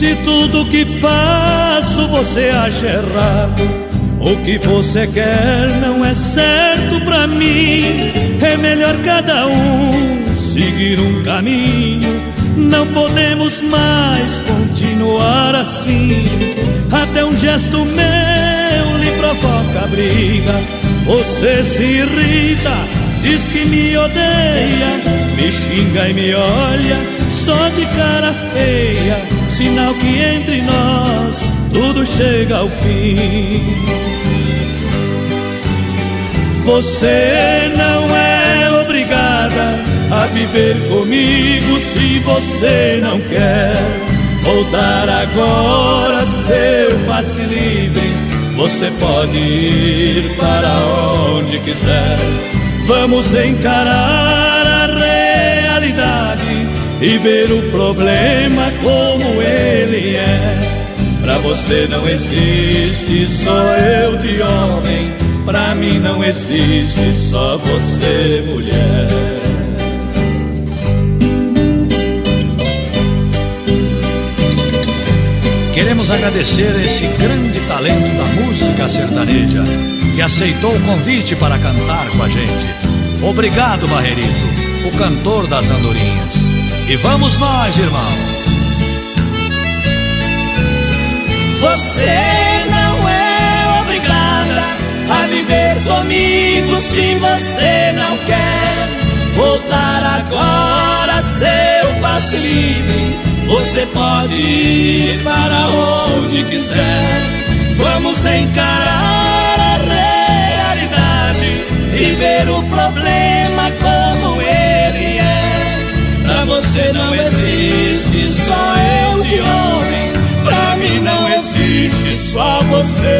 Se tudo que faço você acha errado, o que você quer não é certo pra mim. É melhor cada um seguir um caminho. Não podemos mais continuar assim. Até um gesto meu lhe provoca briga. Você se irrita, diz que me odeia, me xinga e me olha só de cara feia, sinal que entre nós tudo chega ao fim. Você não é obrigada a viver comigo se você não quer. Vou dar agora seu passe livre. Você pode ir para onde quiser. Vamos encarar a realidade e ver o problema como ele é. Pra você não existe só eu de homem, pra mim não existe só você mulher. Queremos agradecer esse grande talento da música sertaneja que aceitou o convite para cantar com a gente. Obrigado, Barrerito, o cantor das andorinhas. E vamos nós, irmão. Você não é obrigada a viver comigo se você não quer. Voltar agora, seu passe livre. Você pode ir para onde quiser. Vamos encarar a realidade e ver o problema você não existe, só eu de homem. Pra mim não existe, só você.